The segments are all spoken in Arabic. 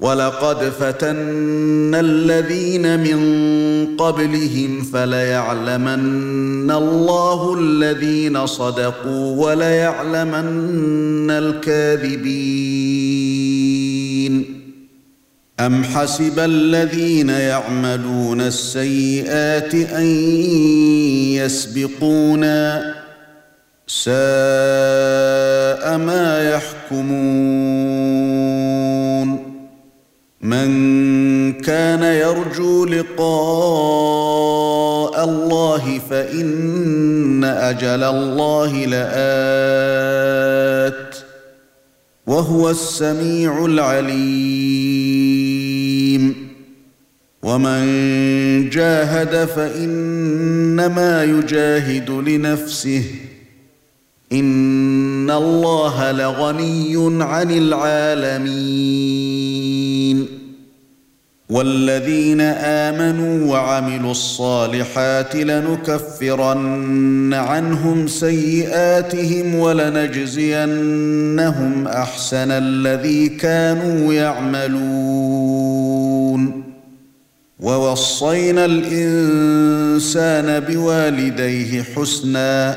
ولقد فتنا الذين من قبلهم فليعلمن الله الذين صدقوا وليعلمن الكاذبين ام حسب الذين يعملون السيئات ان يسبقونا ساء ما يحكمون من كان يرجو لقاء الله فإن أجل الله لآت وهو السميع العليم. ومن جاهد فإنما يجاهد لنفسه. ان الله لغني عن العالمين والذين امنوا وعملوا الصالحات لنكفرن عنهم سيئاتهم ولنجزينهم احسن الذي كانوا يعملون ووصينا الانسان بوالديه حسنا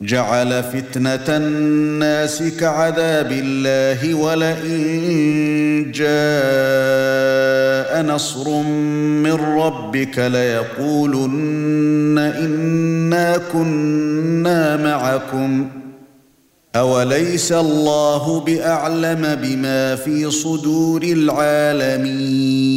جعل فتنة الناس كعذاب الله ولئن جاء نصر من ربك ليقولن إنا كنا معكم. أوليس الله بأعلم بما في صدور العالمين؟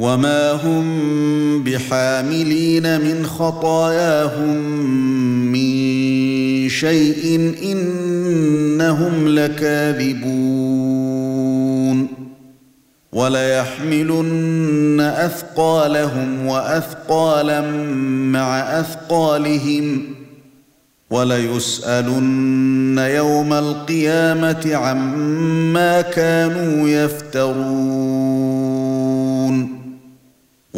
وما هم بحاملين من خطاياهم من شيء انهم لكاذبون وليحملن اثقالهم واثقالا مع اثقالهم وليسالن يوم القيامه عما كانوا يفترون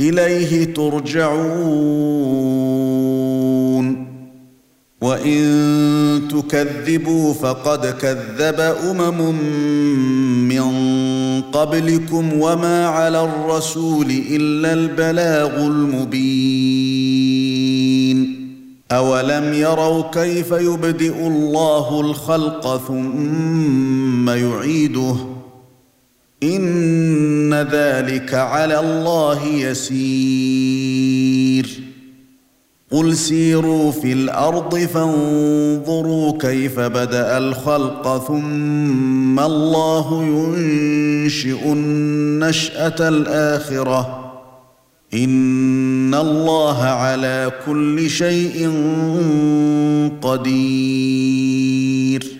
إليه ترجعون. وإن تكذبوا فقد كذب أمم من قبلكم وما على الرسول إلا البلاغ المبين. أولم يروا كيف يبدئ الله الخلق ثم يعيده؟ إن ذلك على الله يسير. قل سيروا في الأرض فانظروا كيف بدأ الخلق ثم الله ينشئ النشأة الآخرة. إن الله على كل شيء قدير.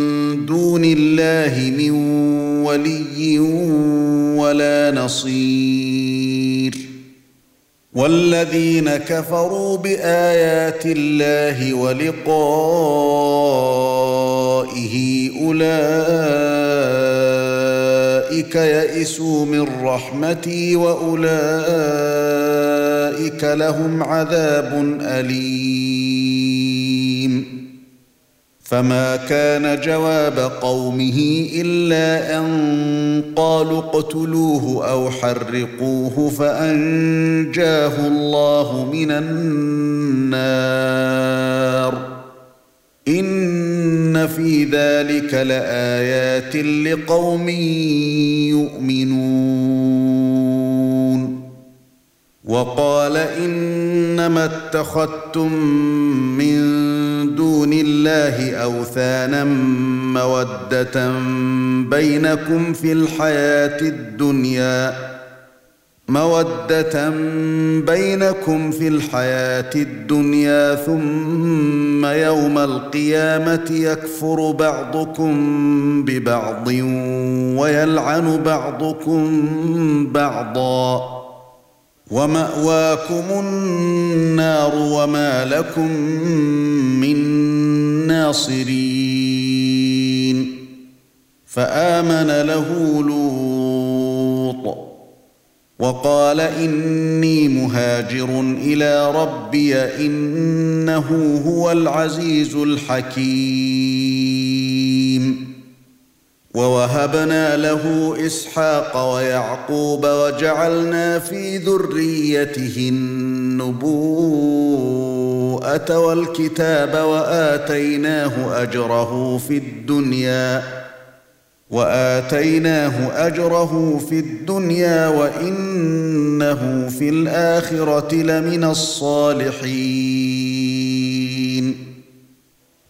دون الله من ولي ولا نصير. والذين كفروا بآيات الله ولقائه أولئك يئسوا من رحمتي وأولئك لهم عذاب أليم. فما كان جواب قومه إلا أن قالوا اقتلوه أو حرقوه فأنجاه الله من النار. إن في ذلك لآيات لقوم يؤمنون. وقال إنما اتخذتم من دون الله أوثانا مودة بينكم في الحياة الدنيا مودة بينكم في الحياة الدنيا ثم يوم القيامة يكفر بعضكم ببعض ويلعن بعضكم بعضا. ومأواكم النار وما لكم من ناصرين. فآمن له لوط وقال إني مهاجر إلى ربي إنه هو العزيز الحكيم. ووهبنا له إسحاق ويعقوب وجعلنا في ذريته النبوءة والكتاب وآتيناه أجره في الدنيا وآتيناه أجره في الدنيا وإنه في الآخرة لمن الصالحين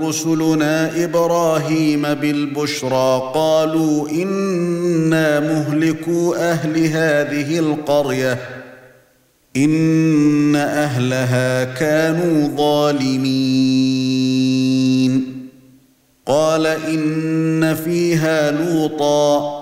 رسلنا إبراهيم بالبشرى قالوا إنا مهلكو أهل هذه القرية إن أهلها كانوا ظالمين. قال إن فيها لوطا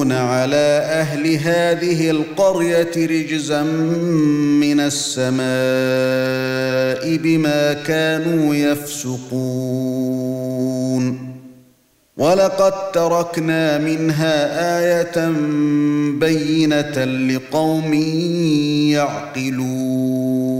منزلون على أهل هذه القرية رجزا من السماء بما كانوا يفسقون. ولقد تركنا منها آية بينة لقوم يعقلون.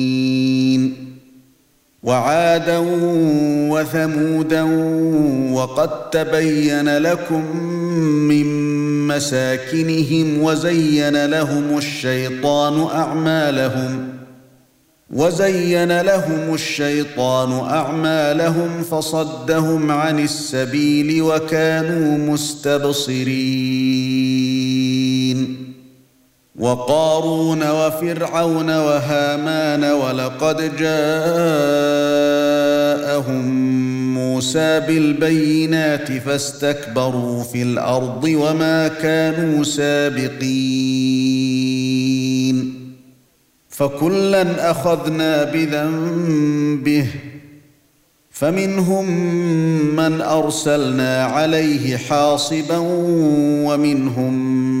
وعادا وثمودا وقد تبين لكم من مساكنهم وزين لهم الشيطان أعمالهم وزين لهم الشيطان أعمالهم فصدهم عن السبيل وكانوا مستبصرين وقارون وفرعون وهامان ولقد جاءهم موسى بالبينات فاستكبروا في الأرض وما كانوا سابقين فكلا أخذنا بذنبه فمنهم من أرسلنا عليه حاصبا ومنهم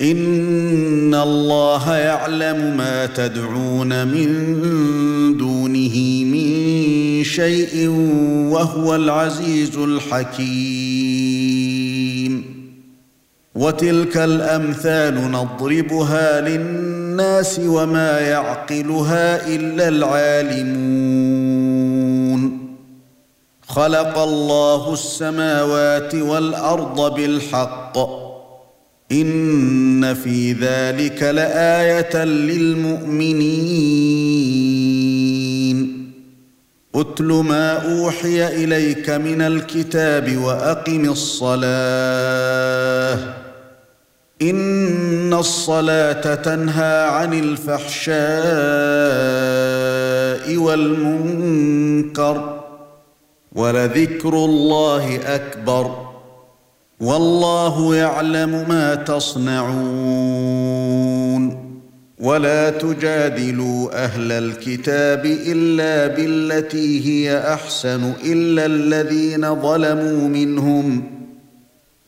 إن الله يعلم ما تدعون من دونه من شيء وهو العزيز الحكيم. وتلك الأمثال نضربها للناس وما يعقلها إلا العالمون. خلق الله السماوات والأرض بالحق. إن في ذلك لآية للمؤمنين. اتل ما أوحي إليك من الكتاب وأقم الصلاة. إن الصلاة تنهى عن الفحشاء والمنكر. ولذكر الله أكبر. والله يعلم ما تصنعون ولا تجادلوا أهل الكتاب إلا بالتي هي أحسن إلا الذين ظلموا منهم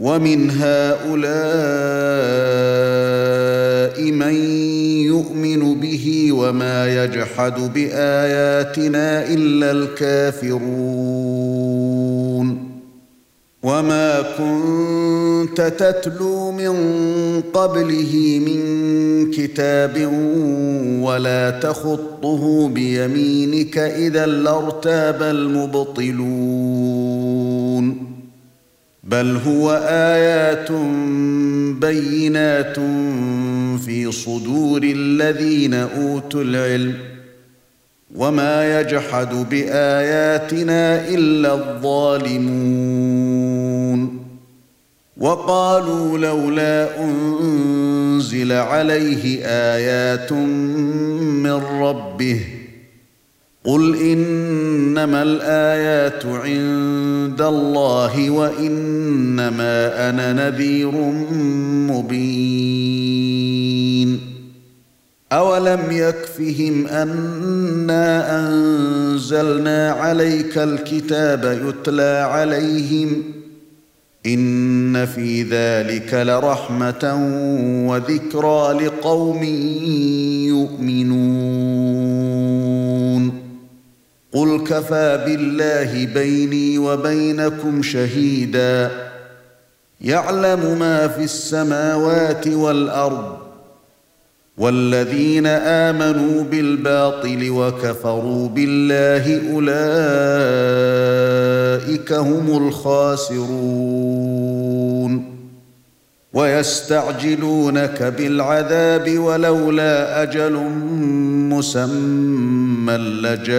ومن هؤلاء من يؤمن به وما يجحد بآياتنا إلا الكافرون. وما كنت تتلو من قبله من كتاب ولا تخطه بيمينك إذا لارتاب المبطلون. بل هو آيات بينات في صدور الذين أوتوا العلم وما يجحد بآياتنا إلا الظالمون. وقالوا لولا أنزل عليه آيات من ربه قل انما الايات عند الله وانما أنا نذير مبين اولم يكفهم انا انزلنا عليك الكتاب يتلى عليهم ان في ذلك لرحمه وذكرى لقوم يؤمنون قل كفى بالله بيني وبينكم شهيدا يعلم ما في السماوات والارض والذين امنوا بالباطل وكفروا بالله اولئك هم الخاسرون ويستعجلونك بالعذاب ولولا أجل مسمى لجاءهم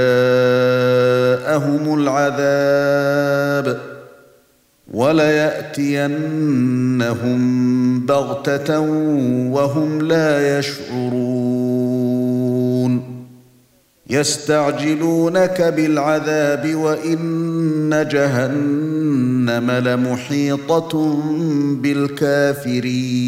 العذاب وليأتينهم بغتة وهم لا يشعرون يستعجلونك بالعذاب وإن جهنم لمحيطة بالكافرين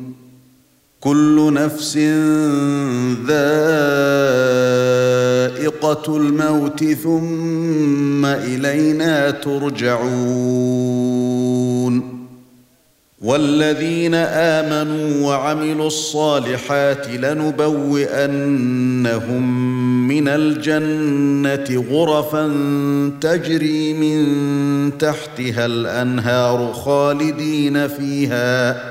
كل نفس ذائقة الموت ثم إلينا ترجعون. والذين آمنوا وعملوا الصالحات لنبوئنهم من الجنة غرفا تجري من تحتها الأنهار خالدين فيها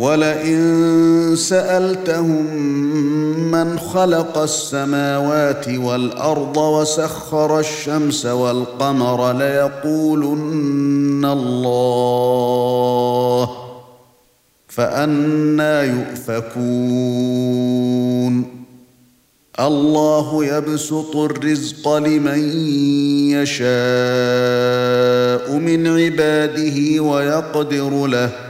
ولئن سألتهم من خلق السماوات والأرض وسخر الشمس والقمر ليقولن الله فانى يؤفكون. الله يبسط الرزق لمن يشاء من عباده ويقدر له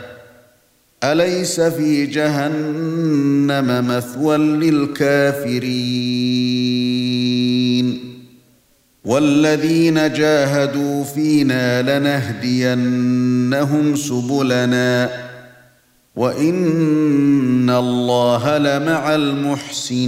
أليس في جهنم مثوى للكافرين؟ والذين جاهدوا فينا لنهدينهم سبلنا وإن الله لمع المحسنين.